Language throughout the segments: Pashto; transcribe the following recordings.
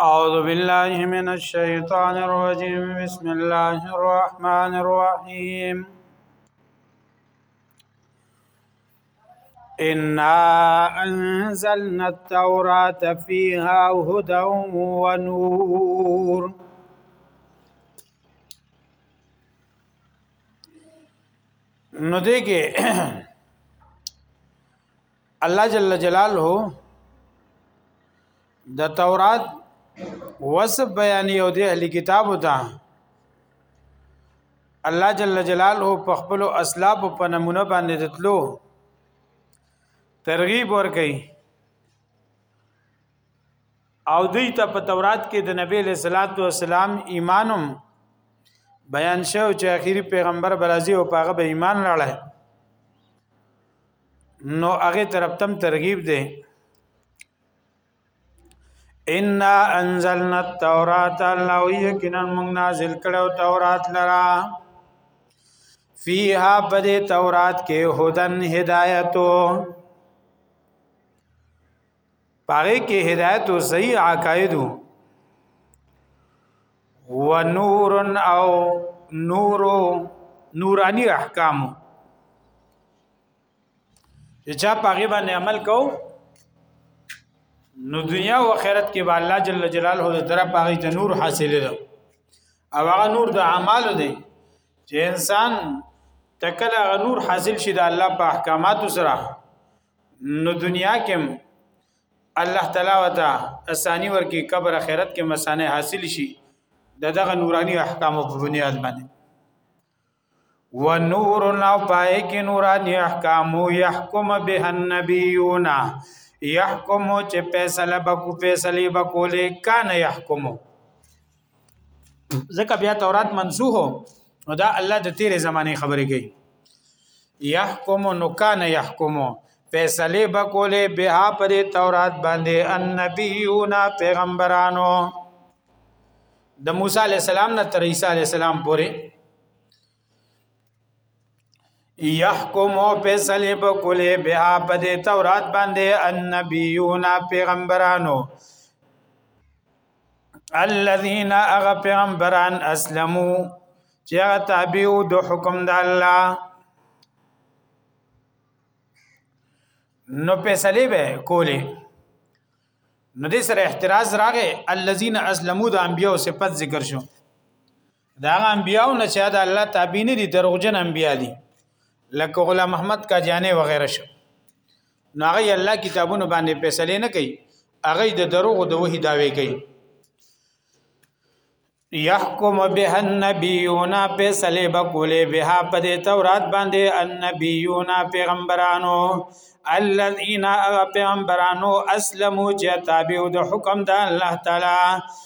أعوذ بالله من الشيطان الرجيم بسم الله الرحمن الرحيم إنا أنزلنا التوراة فيها هدى ونور نو دیکھیں الله جل جلاله د تورات وصف بیان یو دی اهل کتاب ته الله جل جلاله په خپل اسلاب په نمونه باندې دتلو ترغیب ور کوي او دوی ته په تورات کې د نبی له صلوات و سلام ایمانم بیان شو چې اخیری پیغمبر برازي او پاغه به ایمان راړل نو هغه طرف تم ترغیب ده ان انزلنا التوراۃ الله یقینا موږ نازل کړو تورات لرا فیها بده تورات کې هدن هدایتو پاره کې هدایت او صحیح عقاید و نور او نور نورانی احکام چې چا پاره باندې عمل کو نو دنیا او آخرت کې به الله جل جلاله د طرف پاره ته نور حاصل ده او هغه نور د اعمال دی چې انسان تکل هغه نور حاصل شي د الله په احکاماتو سره نو دنیا کې الله تعالی وتا اسانی ورکی قبر اخرت کې مسانه حاصل شي دغه نورانی احکام په بنیاد باندې ونور نو پای کې نورانی احکام يحكم به النبيون يحكم چې فیصله بکو فیصله بکولې کان يحكمو ځکه بیا تورات منسوخ نو دا الله د تیرې زمانه خبرې کوي يحكم نو کان يحكم فیصله بکوله به پر تورات باندې النبیون پیغمبرانو د موسی علی السلام نه تر عیسی علی السلام پورې یحکمو فیصله بکلی بها په دې تورات باندې النبیون پیغمبرانو الذين اغه پیغمبران اسلمو چې هغه تابعو د حکم د الله نو فیصله به کولی نو دې سره احتراز راغې الذين اسلمو د انبیو صفت ذکر شو دا انبیاو نه چې دا الله تابع نه دي دروغجن انبیا دي لکه غلام محمد کاجانه وغیرہ شو نو هغه الله کتابونو باندې فیصله نه کوي هغه د دروغ د وحی داوی کوي یحکم به النبیون فیصله بکوله به په دې تورات باندې النبیون پیغمبرانو الذين پیغمبرانو اسلمو چې تابع د حکم د الله تعالی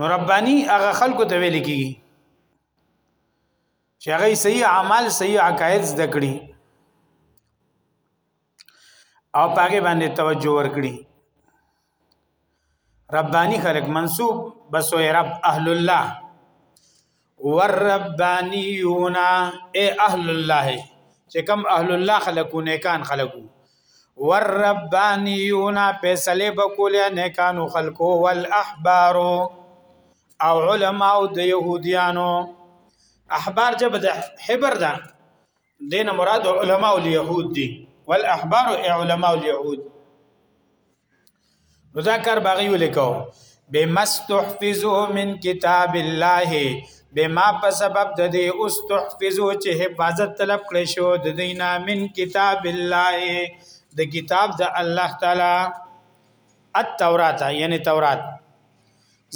نو ربانی هغه خلکو ته ویل کیږي چې هغه صحیح اعمال صحیح عقاید زده کړي او پاګه باندې توجه ورکړي ربانی خلق منسوب بسو رب اهل الله والربانیون اے اهل الله چې کم اهل الله خلقو نیکان خلقو والربانیون فیصله بکول نیکانو خلقو والاحبار او علماء د يهوديانو احبار جب د حبر ده دین مراد علماء اليهود دي والاحبار علماء اليهود مذکر باغی ولیکو بما استحفظوا من کتاب الله بما په سبب د دې استحفظوا چې حفاظت طلب کړی شو د دینه من کتاب الله د کتاب د الله تعالی التوراته یعنی تورات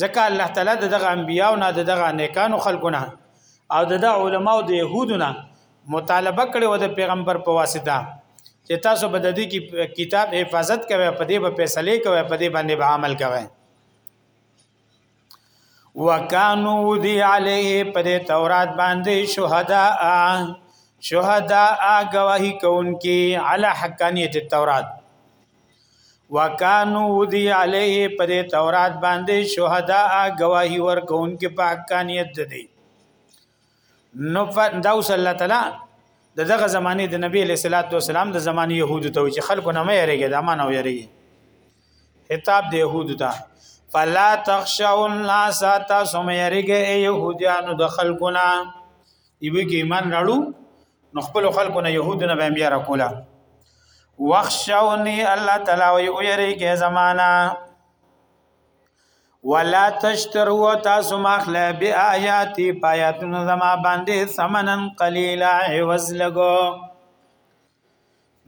ځکه الله تعالی دغه انبیا او نه دغه نیکانو خلقونه او دغه علما او د يهودونه مطالبه کړي و د پیغمبر په واسطه چې تاسو به د دې کتاب حفاظت کوئ په دې به فیصله کوئ په دې باندې به عمل کوئ وکانو دی علیه په دې تورات باندې شهدا شهدا گواہی کوونکي علی حقانیت التورات وکانو ودی علیه پر تورات باندې شهدا گواہی ورکونکو په حقانیت ده دی نو دا وس الله تعالی د دغه زمانه د نبی له صلوات و سلام د زمانه يهودو ته چې خلکو نه مې یریږي دا مانو یریږي خطاب د يهودو ته فلا تخشوا الناس تاسو مې یریږي يهوديانو د خلکو نه ایوی کې ایمان راړو نو خپل خلکو نه يهود نه بیا را کولا واخشوني الله تعالی وي او یری کې زمانہ ولا تشتروا تاسو مخله بیااتی پایاتن زما باندې ثمنن قلیلا عوض لګو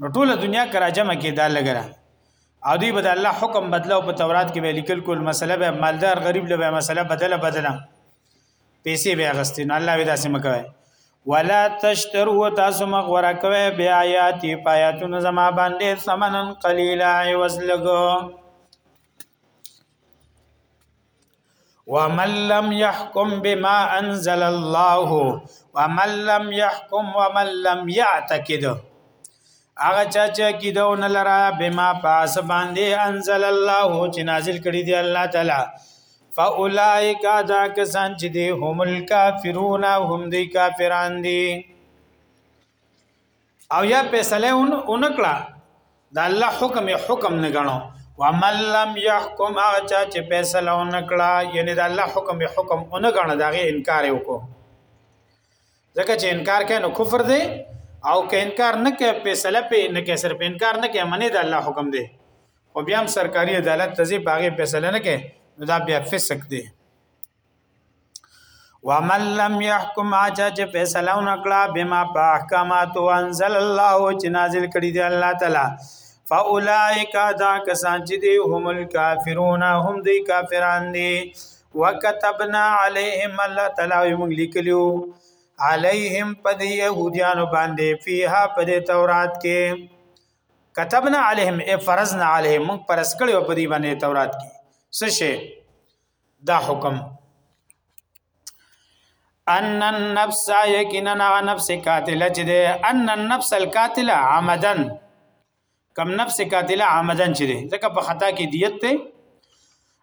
نو ټول دنیا کرا جمع کې دا لګره او دی بد الله حکم بدلو په تورات کې ویل کل کل مسله به مالدار غریب له مسله بدله بدله پیسې به اغستې نو الله وی داسې مکوي ولا تشترو تاسو مغوره کوي بیا آیاتی پایاتون زما باندې ثمنن قلیلا عوض لګو ومن لم يحكم بما انزل الله ومن لم يحكم ومن لم يعتقد هغه چا چې کیدو نه لرا بما پاس باندې انزل الله چې نازل کړی دی الله تعالی فاولائک دا کسان چې دی هم الکافرون هم دی کافران دي او یا فیصله اونکړه دا الله حکم حکم نه غنو ومن لم يحكم اچا چې فیصله اونکړه یعنی دا الله حکم حکم اونه غنه دا غي انکار وکړو ځکه چې انکار کوي نو کفر دی او که انکار نه کوي فیصله په نه کوي صرف انکار نه کوي منی دا الله حکم دی خو بیا هم سرکاري عدالت ته ځي باغې فیصله نه کوي نو دا بیا فسق دی ومن لم يحكم اجا چې فیصله نکړه بما باحکامات انزل الله چې نازل کړی دی الله تعالی فاولائک دا کسان چې دی هم الکافرون هم دی کافران دي وکتبنا عليهم الله تعالی موږ لیکلو عليهم پد يهوديان باندې فيها پد تورات کې كتبنا عليهم اي فرضنا عليهم موږ فرض کړی په دې باندې تورات کې څه شي دا حکم ان النفس یقینا نفس قاتله چې ده ان النفس القاتله عمدن کم نفس قاتله عمدن چې ده ځکه په خطا کې دیت ته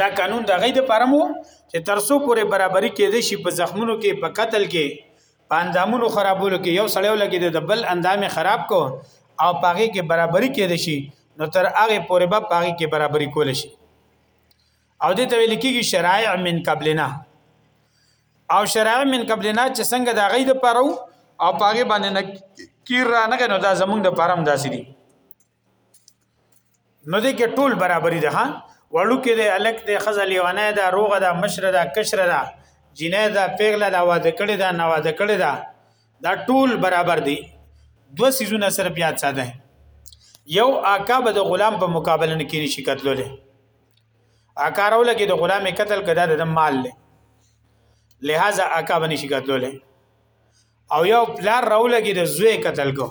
دا قانون د غي د پرمو چې ترسو پورې برابرۍ کې دي شي په زخمونو کې په قتل کې په اندامونو خرابولو کې یو سړیو لګي د بل اندامي خراب کو او پاغي کې برابرۍ کې دي شي نو تر هغه پورې به پاغي کې برابرۍ کول شي او دې ته ویل کېږي شرایع من قبلنا او شرایع من قبلنا چې څنګه دا غي د پرو او پاغي باندې نکیر را نه کنه دا زمونږ د پرم داسې دي نو دې کې ټول برابرۍ ده ها وړو کې دې الک دې خزل یوانه ده روغه ده مشره ده کشره ده جنې ده پیغله ده واده کړي ده نه واده کړي ده دا ټول برابر دي دو سيزونه سره بیا ساده یو آقا به د غلام په مقابله نه کې نشي کتلولې آقا راول کې د غلام قتل کړه د مال له لہذا آقا باندې شي کتلولې او یو پلار راولګي د زوی قتل کو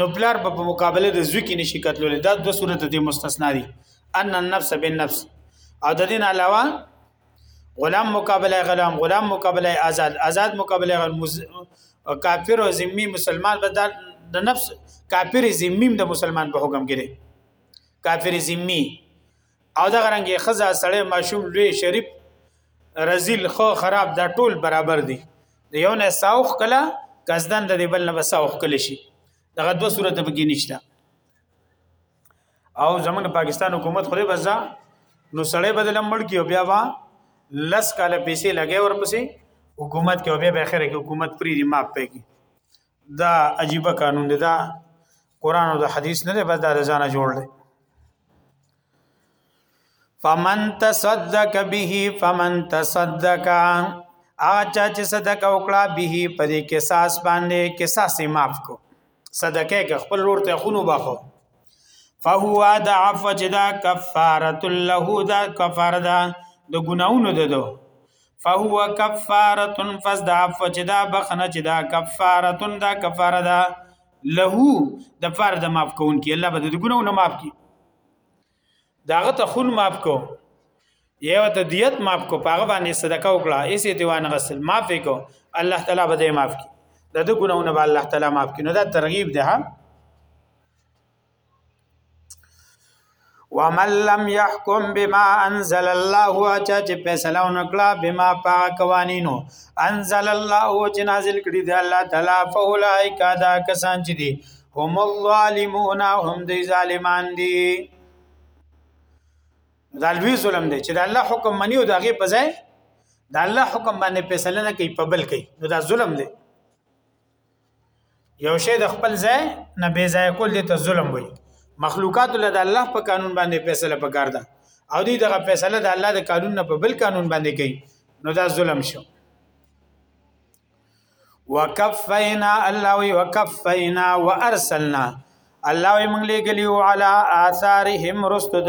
نو پلار په مقابله د زوی کې نشي قتلول دا د صورت د مستثنا دي ان النفس بالنفس او د دین علاوه غلام مقابله غلام غلام مقابله آزاد آزاد مقابله مز... کافر او ذمي مسلمان به د نفس کافر ذمي د مسلمان په حکم کې کافر ذمي او دا غرنګ خزه سړی ماشوم لوی شریف رزیل خو خراب دا ټول برابر دي د یو نه ساوخ کله قصدن د بل نه ساوخ کله شي دغه دوه صورت به کې نشته او زمونږ پاکستان حکومت خو دې بزا نو سړی بدل مړ کیو بیا وا لس کاله پیسې لګي ورپسې حکومت کې او بیا به خیره کې حکومت پری دی ماپ پیږي دا عجیب قانون دی دا قران او د حدیث نه بس دا ځانه جوړ دی فمن تصدق به فمن تصدق اچا چې صدقه وکړه به په دې کې ساس باندې کې ساس معاف کو صدقه کې خپل لور ته خونو باخو فهو دا عفو چې دا کفاره له دا کفاره دا د ګناونو ده دو فهو کفاره فز دا عفو چې دا بخنه چې دا کفاره دا کفاره دا له د فار د معاف کون کې الله به د ګناو نه معاف کی داغه ته خون معاف کو یو ته دیت معاف کو پاغه باندې صدقه وکړه ایسې دیوان غسل معاف کو الله تعالی به دې معاف کی د د ګناونه به الله تعالی معاف کی نو دا ترغیب ده ومن لم يحكم بما انزل الله اچا چې فیصله ونکړه بما پا قوانینو انزل الله چې نازل کړی دی الله تعالی فاولائک دا کسان چې دي هم الظالمون هم دی ظالمان دي دا لوی ظلم دی چې د الله حکم منی او دغه په ځای د الله حکم باندې فیصله نه کوي په بل کوي نو دا ظلم دی یو شی د خپل ځای نه بې ځای کول دي ته ظلم وي مخلوقات له د الله په قانون باندې فیصله پکار ده او دوی دغه فیصله د الله د قانون نه په بل قانون باندې کوي نو دا ظلم شو وکفینا الله وی وکفینا وارسلنا الله وی موږ لګلیو علی آثارهم رستد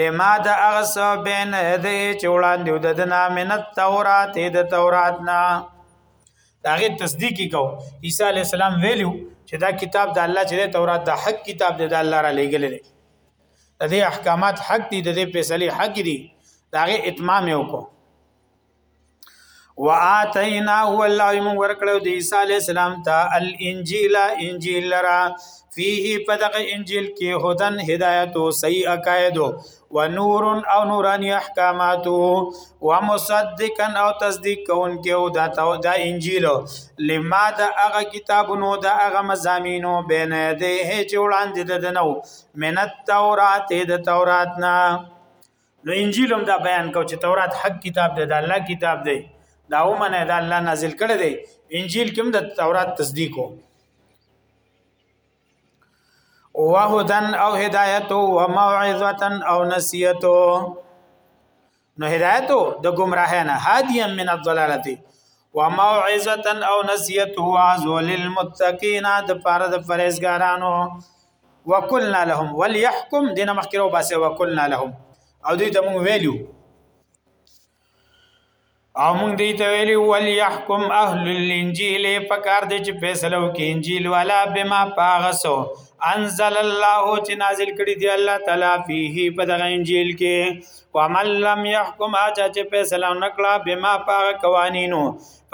لما د هغه څه بین هده چې وړاندې د دنا من التورات د تورات نه داغه تصدیق کو عیسی علی السلام ویلو چې دا کتاب د الله چې تورات د حق کتاب د الله را لېګل دی د دې احکامات حق دي د دې فیصله حق دي داغه اتمام وکړو واتینا هو الله موږ ورکړو د عیسی علی السلام ته الانجیل انجیل لرا فيه پدغ انجیل کې هدن هدایت او صحیح عقاید و نور او نورانی احکامات و مصدقا او تصدیق کون کې او دا تو دا انجیل لما دا هغه کتابونو دا هغه مزامینو بین یده جوړان دي دنو من التورات د تورات نه نو انجیل هم دا بیان کو چې تورات حق کتاب دی د الله کتاب دی دا ومنه دا الله نازل کړی دی انجیل کوم د تورات تصدیق کو وهدن او هدایت او موعظه او نصیحت نو هدایت د گمراه نه هادیا من الضلالت و موعظه او نصیحت هو ازول للمتقین د پاره د پرهیزګارانو وکلنا لهم وليحكم دینه مخکې راو باسه وکلنا لهم او دوی ته مونږ ویلو او مونږ دوی ته ویلو وليحكم اهل الانجيل پکار دي چې فیصله وکړي انجیل والا بما پاغسو انزل الله چې نازل کړي دی الله تعالی فيه په دغه انجیل کې ومن لم يحكم اچا چې فیصله نکړه بما پاغ قوانینو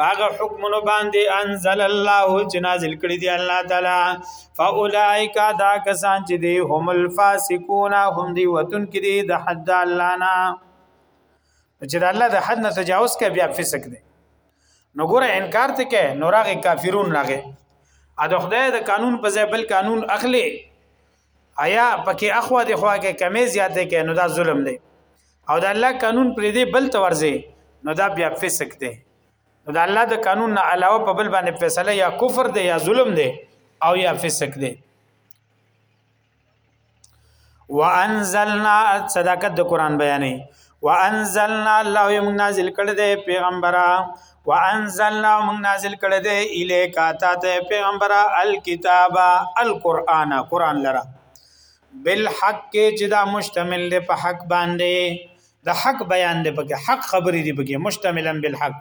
پاغه حکمونو باندې انزل الله چې نازل کړی دی الله تعالی فاولائک دا کسان چې دی هم الفاسقون هم دی وتون کې دی د حد الله نه چې د الله د حد نه تجاوز کوي بیا فسق دی نو ګوره انکار ته کې نو راغی کافرون راغی ا د خدای د قانون په ځای بل قانون اخلي آیا پکې اخوا د خوا کې کمی زیاتې کې نو دا ظلم دی او د الله قانون پرې دی بل تورځي نو دا بیا فسق دی نو د الله د قانون نه علاوه په بل باندې فیصله یا کفر دی یا ظلم دی او یا فسق دی وانزلنا صداقت د قران بیانې وانزلنا الله یو نازل کړی دی پیغمبره وانزلنا موږ نازل کړی دی الیک تا ته پیغمبره الکتاب القرآن قرآن لرا بالحق چې دا مشتمل دی په حق باندې د حق بیان دی پکې حق خبرې دی پکې مشتملا بالحق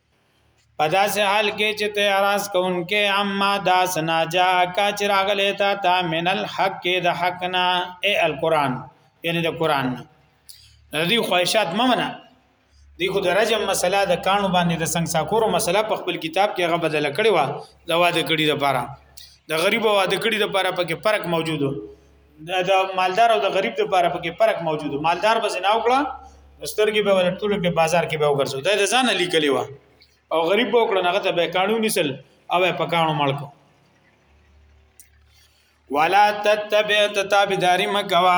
په داسې حال کې چې ته اراز کوونکې اما دا سنا جا کا چې راغلی تا تا من الحق کې د حقنا ای القرآن یعنی د قرآن نه دی خواهشات ممنه دی خو د رجم مسله د کانو باندې د سنگساکورو مسله په خپل کتاب کې هغه بدل کړی و د واده کړي د پاره د غریب واده کړي د پاره پکې فرق موجودو د مالدار او د غریب د لپاره پکې فرق موجود مالدار به زنا وکړه سترګې به ولر ټول په بازار کې به وګرځو دا د ځان لیکلی و او غریب به وکړه هغه ته به قانون نسل او په کانو ملکو ولا تتبع تتابداري مکوا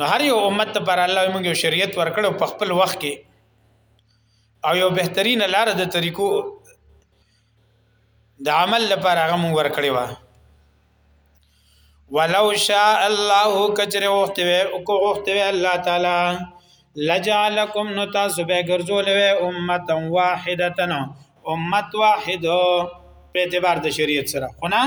نو هر یو امت پر الله موږ یو شریعت ورکړو په خپل وخت کې او یو بهترین لار د طریقو د عمل لپاره هغه موږ ورکړی و ولو شاء الله کجره وخت و کو وخت و الله تعالی لجعلکم نو تاسو به ګرځول و امه واحده امت واحده په اعتبار د شریعت سره خو نه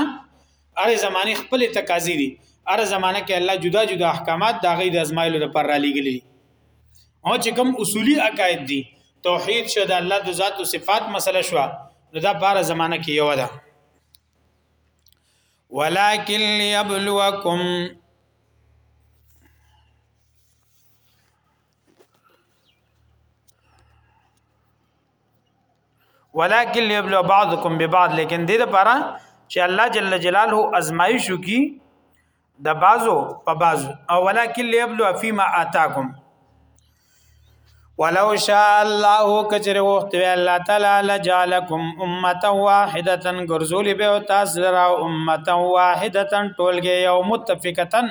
هر زمانه خپل تقاضي دي هر زمانه کې الله جدا جدا احکامات دا غي د ازمایلو لپاره را لګلي او چې کوم اصولي عقاید دي توحید شو د الله د ذات او صفات مسله شو نو دا په هر زمانه کې یو ده ولکن ليبلوکم ولکن ليبلو بعضكم ببعض لیکن دې لپاره چې الله جل جلاله ازمایش کی د بعضو په بعضو او ولکن ليبلو فيما آتاكم ولو شاء الله کچره وخت وی الله تعالی لجالکم امه واحده غرزول به تاسو را امه واحده ټولګه یو متفقتن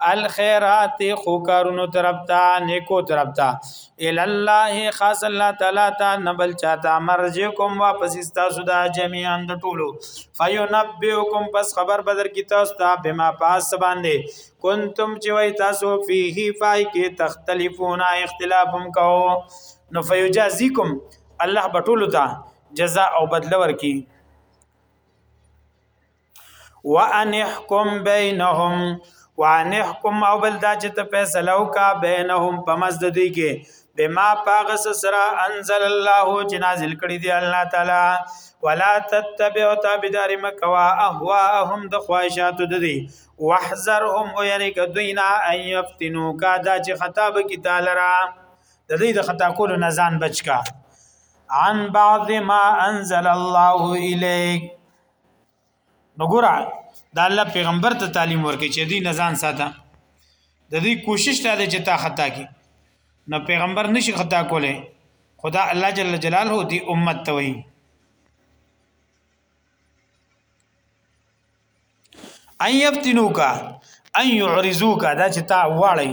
الخيرات خو کارونو طرف ته نیکو طرف ته ال الله خاص الله تعالی ته نبل چاته مرجکم واپس تاسو دا جميعا د ټولو فینبئکم پس خبر بدر کی تاسو ته بما پاس باندې کنتم چې وای تاسو فيه فای کې تختلفون اختلافم کو نو فیجازیکم الله بټولو ته جزاء او بدل ورکی وان احکم بینهم وان احکم او بل دا چې ته فیصله وکا بینهم په مزد دوی کې بما پاغس سرا انزل الله چې نازل کړی دی الله تعالی ولا تتبع تابدار مکوا اهواهم د خواهشات د دی واحذرهم او یری کدینا ان یفتنو کا دا چې خطاب کی تعالی را د دې د خطا کولو نه ځان بچکا عن بعض ما انزل الله الیک نو ګور دا الله پیغمبر ته تعلیم ورکړي چې دې نزان ساته د دې کوشش ته چې تا خطا کی نو پیغمبر نشي خطا کوله خدا الله جل جلاله دې امت ته وایي ان یفتنوک ان یعرضوک دا چې تا واړی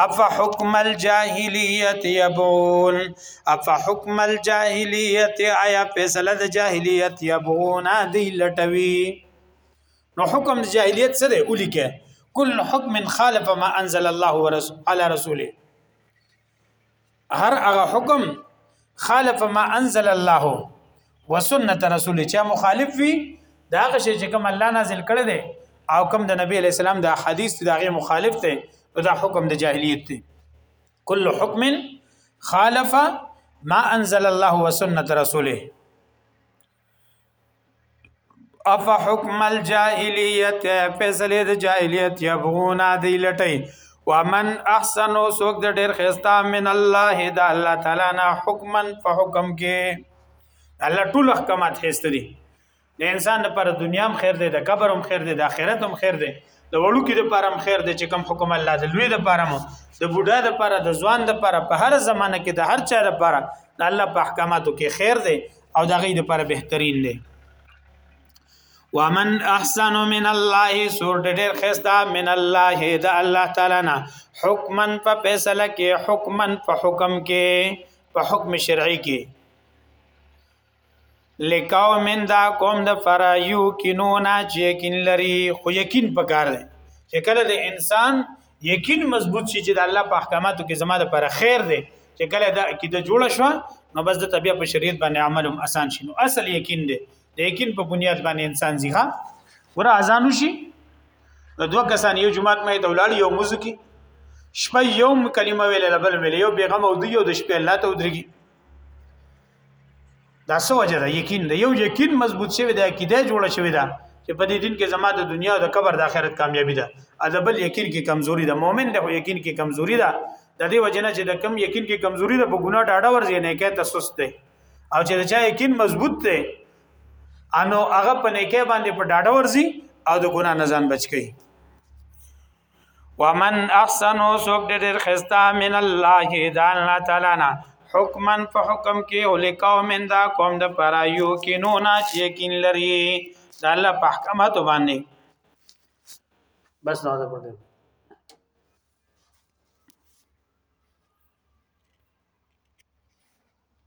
اف حکم الجاهلیت یبون اف حکم الجاهلیت آیا فیصله د جاهلیت یبون دی لټوي نو حکم جاهلیت څه دی اولیکه کل حکم خالف ما انزل الله ورسول على رسوله هر هغه حکم خالف ما انزل الله وسنت رسول چې مخالف وي دا هغه شی چې کوم الله نازل کړی دی او کوم د نبی علی السلام د حدیث دغه مخالف دی دا حکم د جاهلیت دی کل حکم خالف ما انزل الله وسنت رسوله اف حکم الجاهلیت فیصله د جاهلیت یبغونا دی لټی ومن احسن سوک د ډیر خستا من الله د الله تعالی نه حکمن په حکم کې الله ټول احکامات هستري د انسان لپاره دنیا هم خیر دی د قبر هم خیر دی د آخرت هم خیر دی د وړوکی د پاره خیر دی چې کم حکم الله د لوی د پاره مو د بوډا د پاره د ځوان د پاره په هر زمانه کې د هر چا د پاره د الله په احکاماتو کې خیر دی او د غي د پاره بهترین دی ومن احسن من الله سور ډېر خستا من الله د الله تعالی نه حکمن په فیصله کې حکمن په حکم کې په حکم شرعي کې لکاو من دا قوم د فرا یو کینونا چې یقین لري خو یقین پکار دی چې کله د انسان یقین مضبوط شي چې د الله په احکاماتو کې زما د پر خیر دی چې کله دا کې د جوړ شو نو بس د طبيعت په شریعت باندې عمل هم آسان شي نو اصل یقین دی د یقین په بنیاد باندې انسان زیغه ور اذان شي نو دوه کسان یو جماعت مې ته ولاړ یو موضوع کې شپه یوم کلمه ویل بل ویل یو بیغم او دی یو د شپې الله ته ودرېږي دا څه وجه ده یقین ده یو یقین مضبوط شوی ده عقیده جوړه شوی ده چې په دې دین کې زما د دنیا او د قبر د آخرت کامیابی ده ادبل یقین کې کمزوري ده مؤمن له یقین کې کمزوري ده د دې وجنه چې د کم یقین کې کمزوري ده په ګناه ډاډه ورځي نه کې تسوس ده او چې دا یقین مضبوط ده انو هغه په نه کې باندې په ډاډه ورځي او د ګناه نه ځان بچ کی ومن احسن سوک دې ډېر خستا من الله د الله تعالی نه حکمن په حکم کې او لقوم دا قوم د پر یو کې نو نه چې یقین لري د الله په احکامات باندې بس نه ده پدې